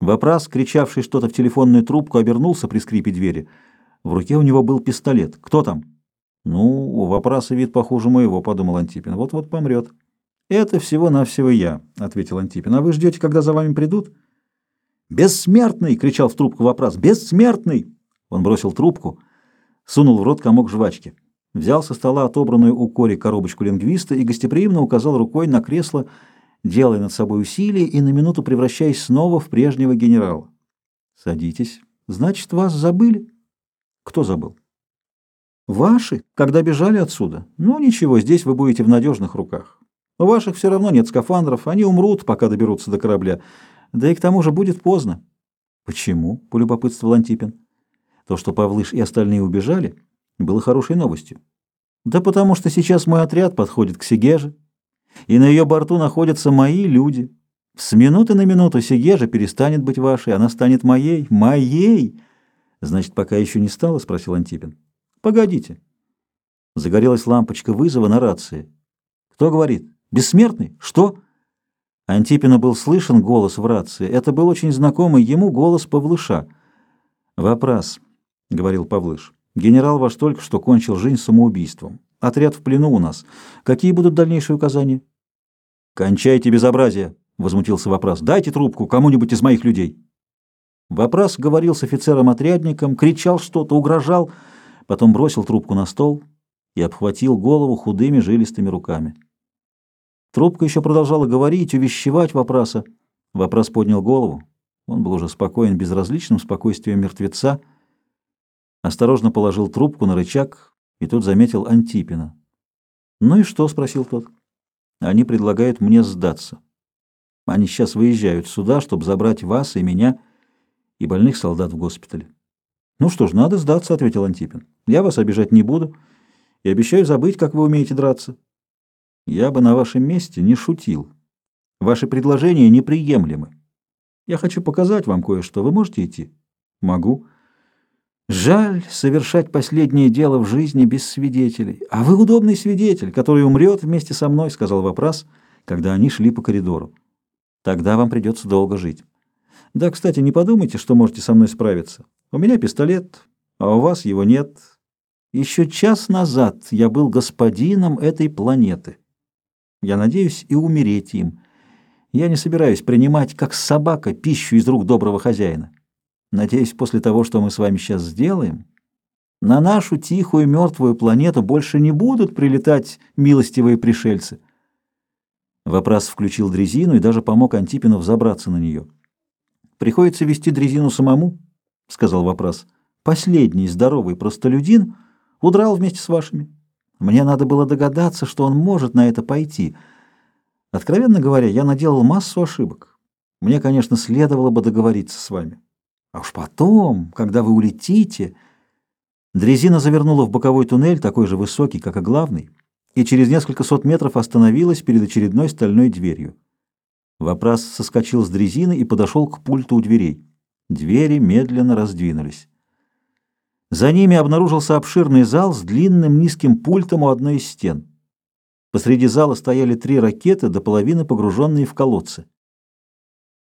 Вопрос, кричавший что-то в телефонную трубку, обернулся при скрипе двери. В руке у него был пистолет. «Кто там?» «Ну, у вопроса вид похуже моего», — подумал Антипин. «Вот-вот помрет». «Это всего-навсего я», — ответил Антипин. «А вы ждете, когда за вами придут?» «Бессмертный!» — кричал в трубку вопрос. «Бессмертный!» Он бросил трубку, сунул в рот комок жвачки. Взял со стола отобранную у Кори коробочку лингвиста и гостеприимно указал рукой на кресло, делая над собой усилие и на минуту превращаясь снова в прежнего генерала. «Садитесь. Значит, вас забыли?» «Кто забыл?» «Ваши, когда бежали отсюда. Ну, ничего, здесь вы будете в надежных руках. У ваших все равно нет скафандров, они умрут, пока доберутся до корабля. Да и к тому же будет поздно». «Почему?» — полюбопытствовал Антипин. То, что Павлыш и остальные убежали, было хорошей новостью. «Да потому что сейчас мой отряд подходит к Сигеже, и на ее борту находятся мои люди. С минуты на минуту Сигежа перестанет быть вашей, она станет моей, моей!» «Значит, пока еще не стало?» — спросил Антипин. «Погодите». Загорелась лампочка вызова на рации. «Кто говорит?» Бессмертный? Что? Антипина был слышен голос в рации. Это был очень знакомый ему голос Павлыша. «Вопрос», — говорил Павлыш. «Генерал ваш только что кончил жизнь самоубийством. Отряд в плену у нас. Какие будут дальнейшие указания?» «Кончайте безобразие», — возмутился вопрос. «Дайте трубку кому-нибудь из моих людей». Вопрос говорил с офицером-отрядником, кричал что-то, угрожал, потом бросил трубку на стол и обхватил голову худыми жилистыми руками. Трубка еще продолжала говорить, увещевать вопроса. Вопрос поднял голову. Он был уже спокоен, безразличным спокойствием мертвеца. Осторожно положил трубку на рычаг, и тут заметил Антипина. «Ну и что?» — спросил тот. «Они предлагают мне сдаться. Они сейчас выезжают сюда, чтобы забрать вас и меня, и больных солдат в госпитале». «Ну что ж, надо сдаться», — ответил Антипин. «Я вас обижать не буду и обещаю забыть, как вы умеете драться». Я бы на вашем месте не шутил. Ваши предложения неприемлемы. Я хочу показать вам кое-что. Вы можете идти? Могу. Жаль совершать последнее дело в жизни без свидетелей. А вы удобный свидетель, который умрет вместе со мной, сказал вопрос, когда они шли по коридору. Тогда вам придется долго жить. Да, кстати, не подумайте, что можете со мной справиться. У меня пистолет, а у вас его нет. Еще час назад я был господином этой планеты. Я надеюсь и умереть им. Я не собираюсь принимать, как собака, пищу из рук доброго хозяина. Надеюсь, после того, что мы с вами сейчас сделаем, на нашу тихую мертвую планету больше не будут прилетать милостивые пришельцы. Вопрос включил дрезину и даже помог Антипину взобраться на нее. «Приходится вести дрезину самому», — сказал Вопрос. «Последний здоровый простолюдин удрал вместе с вашими». Мне надо было догадаться, что он может на это пойти. Откровенно говоря, я наделал массу ошибок. Мне, конечно, следовало бы договориться с вами. А уж потом, когда вы улетите... Дрезина завернула в боковой туннель, такой же высокий, как и главный, и через несколько сот метров остановилась перед очередной стальной дверью. Вопрос соскочил с дрезины и подошел к пульту у дверей. Двери медленно раздвинулись. За ними обнаружился обширный зал с длинным низким пультом у одной из стен. Посреди зала стояли три ракеты, до половины погруженные в колодцы.